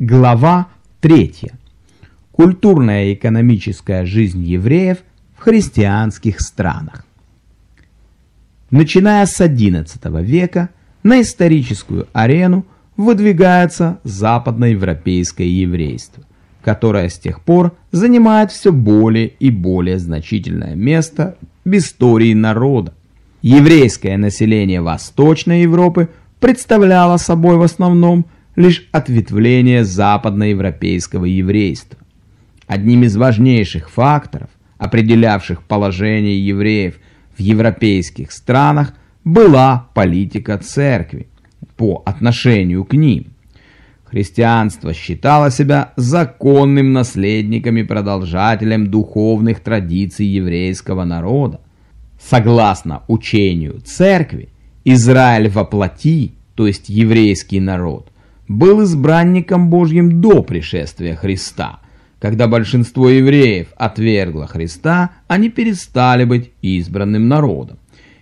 Глава 3. Культурная и экономическая жизнь евреев в христианских странах. Начиная с XI века на историческую арену выдвигается западноевропейское еврейство, которое с тех пор занимает все более и более значительное место в истории народа. Еврейское население Восточной Европы представляло собой в основном лишь ответвление западноевропейского еврейства. Одним из важнейших факторов, определявших положение евреев в европейских странах, была политика церкви по отношению к ним. Христианство считало себя законным наследником и продолжателем духовных традиций еврейского народа. Согласно учению церкви, Израиль воплоти, то есть еврейский народ, был избранником Божьим до пришествия Христа. Когда большинство евреев отвергло Христа, они перестали быть избранным народом.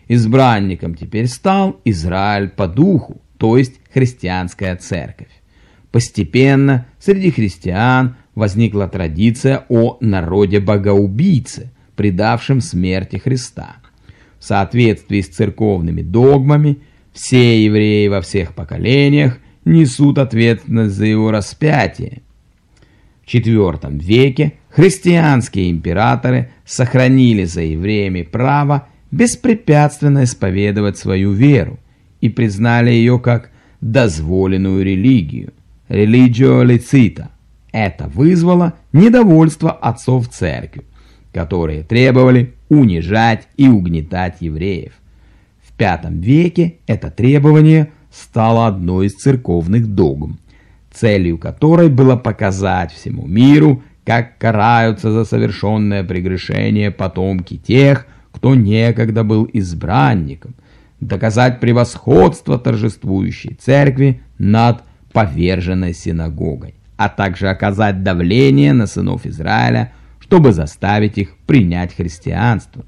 Избранником теперь стал Израиль по духу, то есть христианская церковь. Постепенно среди христиан возникла традиция о народе-богоубийце, предавшем смерти Христа. В соответствии с церковными догмами, все евреи во всех поколениях несут ответственность за его распятие. В IV веке христианские императоры сохранили за евреями право беспрепятственно исповедовать свою веру и признали ее как дозволенную религию – «religio licita». Это вызвало недовольство отцов церкви, которые требовали унижать и угнетать евреев. В V веке это требование – стала одной из церковных догм, целью которой было показать всему миру, как караются за совершенное прегрешение потомки тех, кто некогда был избранником, доказать превосходство торжествующей церкви над поверженной синагогой, а также оказать давление на сынов Израиля, чтобы заставить их принять христианство.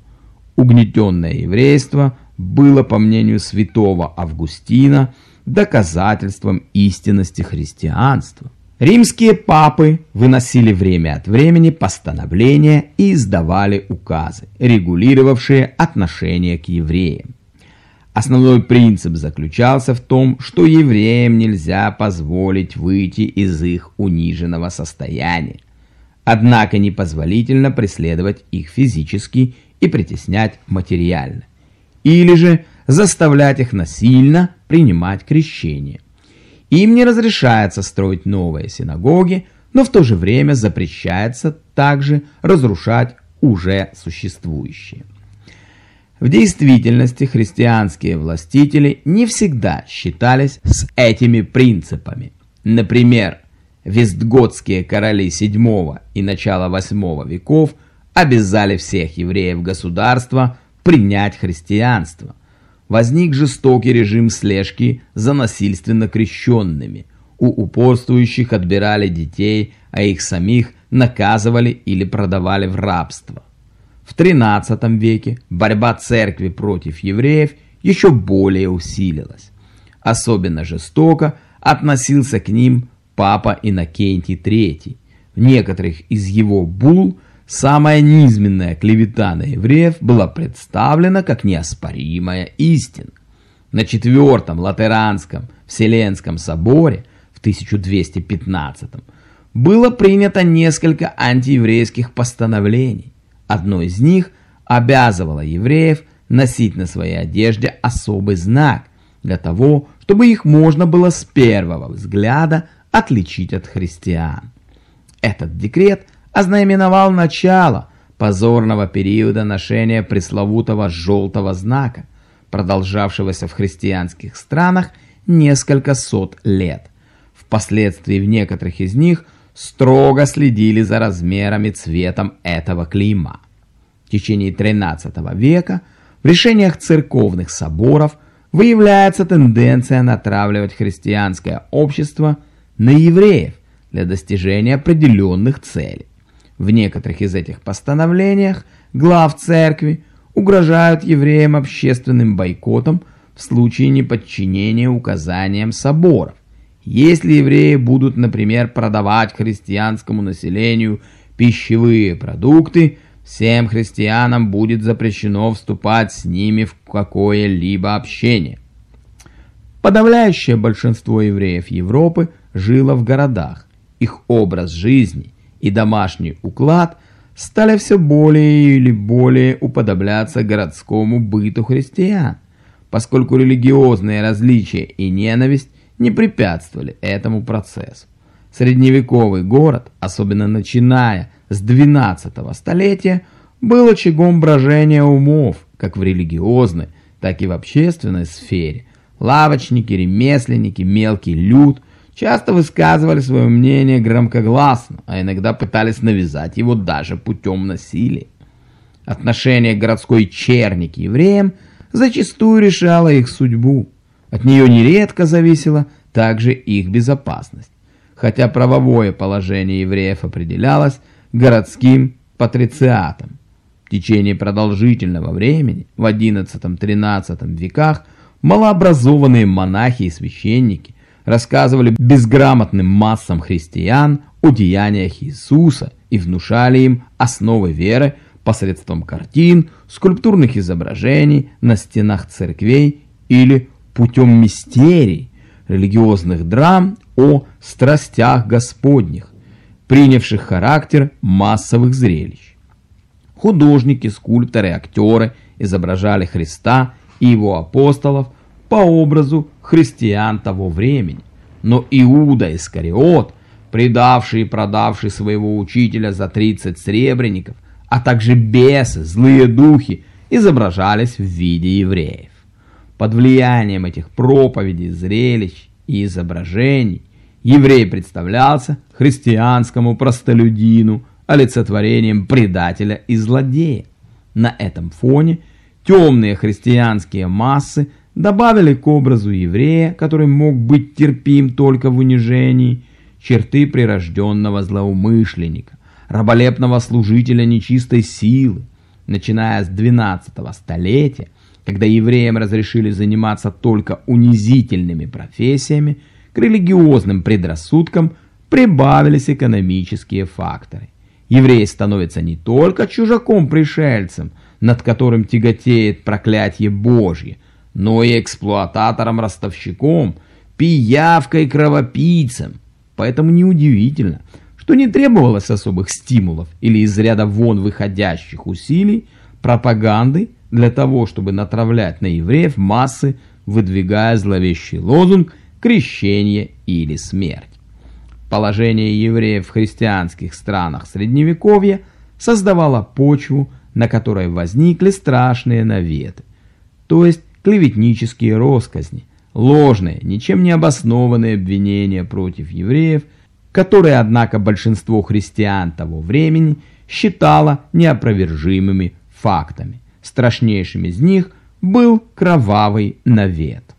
Угнетенное еврейство было, по мнению святого Августина, доказательством истинности христианства. Римские папы выносили время от времени постановления и издавали указы, регулировавшие отношения к евреям. Основной принцип заключался в том, что евреям нельзя позволить выйти из их униженного состояния. Однако непозволительно преследовать их физически и притеснять материально или же заставлять их насильно принимать крещение. Им не разрешается строить новые синагоги, но в то же время запрещается также разрушать уже существующие. В действительности христианские властители не всегда считались с этими принципами. Например, вестготские короли VII и начала VIII веков обязали всех евреев государства принять христианство. Возник жестокий режим слежки за насильственно крещенными. У упорствующих отбирали детей, а их самих наказывали или продавали в рабство. В XIII веке борьба церкви против евреев еще более усилилась. Особенно жестоко относился к ним папа Иннокентий III. В некоторых из его булл Самая низменная клевета на евреев была представлена как неоспоримая истина. На Четвертом Латеранском Вселенском соборе в 1215 было принято несколько антиеврейских постановлений. Одно из них обязывало евреев носить на своей одежде особый знак, для того, чтобы их можно было с первого взгляда отличить от христиан. Этот декрет – ознаменовал начало позорного периода ношения пресловутого «желтого знака», продолжавшегося в христианских странах несколько сот лет. Впоследствии в некоторых из них строго следили за размерами цветом этого клейма. В течение XIII века в решениях церковных соборов выявляется тенденция натравливать христианское общество на евреев для достижения определенных целей. В некоторых из этих постановлениях глав церкви угрожают евреям общественным бойкотом в случае неподчинения указаниям соборов Если евреи будут, например, продавать христианскому населению пищевые продукты, всем христианам будет запрещено вступать с ними в какое-либо общение. Подавляющее большинство евреев Европы жило в городах. Их образ жизни и домашний уклад стали все более или более уподобляться городскому быту христиан, поскольку религиозные различия и ненависть не препятствовали этому процессу. Средневековый город, особенно начиная с 12 столетия, был очагом брожения умов, как в религиозной, так и в общественной сфере. Лавочники, ремесленники, мелкий люд часто высказывали свое мнение громкогласно, а иногда пытались навязать его даже путем насилия. Отношение городской черни к евреям зачастую решало их судьбу. От нее нередко зависела также их безопасность. Хотя правовое положение евреев определялось городским патрициатом. В течение продолжительного времени, в XI-XIII веках, малообразованные монахи и священники рассказывали безграмотным массам христиан о деяниях Иисуса и внушали им основы веры посредством картин, скульптурных изображений на стенах церквей или путем мистерий, религиозных драм о страстях Господних, принявших характер массовых зрелищ. Художники, скульпторы, актеры изображали Христа и его апостолов по образу христиан того времени. Но Иуда Искариот, предавший и продавший своего учителя за 30 сребреников, а также бесы, злые духи, изображались в виде евреев. Под влиянием этих проповедей, зрелищ и изображений еврей представлялся христианскому простолюдину олицетворением предателя и злодея. На этом фоне темные христианские массы добавили к образу еврея, который мог быть терпим только в унижении, черты прирожденного злоумышленника, раболепного служителя нечистой силы. Начиная с 12 столетия, когда евреям разрешили заниматься только унизительными профессиями, к религиозным предрассудкам прибавились экономические факторы. Еврей становится не только чужаком-пришельцем, над которым тяготеет проклятие Божье, но и эксплуататором-ростовщиком, пиявкой-кровопийцем. Поэтому неудивительно, что не требовалось особых стимулов или из ряда вон выходящих усилий пропаганды для того, чтобы натравлять на евреев массы, выдвигая зловещий лозунг «крещение или смерть». Положение евреев в христианских странах Средневековья создавало почву, на которой возникли страшные наветы, то есть клеветнические росказни, ложные, ничем не обоснованные обвинения против евреев, которые, однако, большинство христиан того времени считало неопровержимыми фактами. Страшнейшим из них был кровавый навет.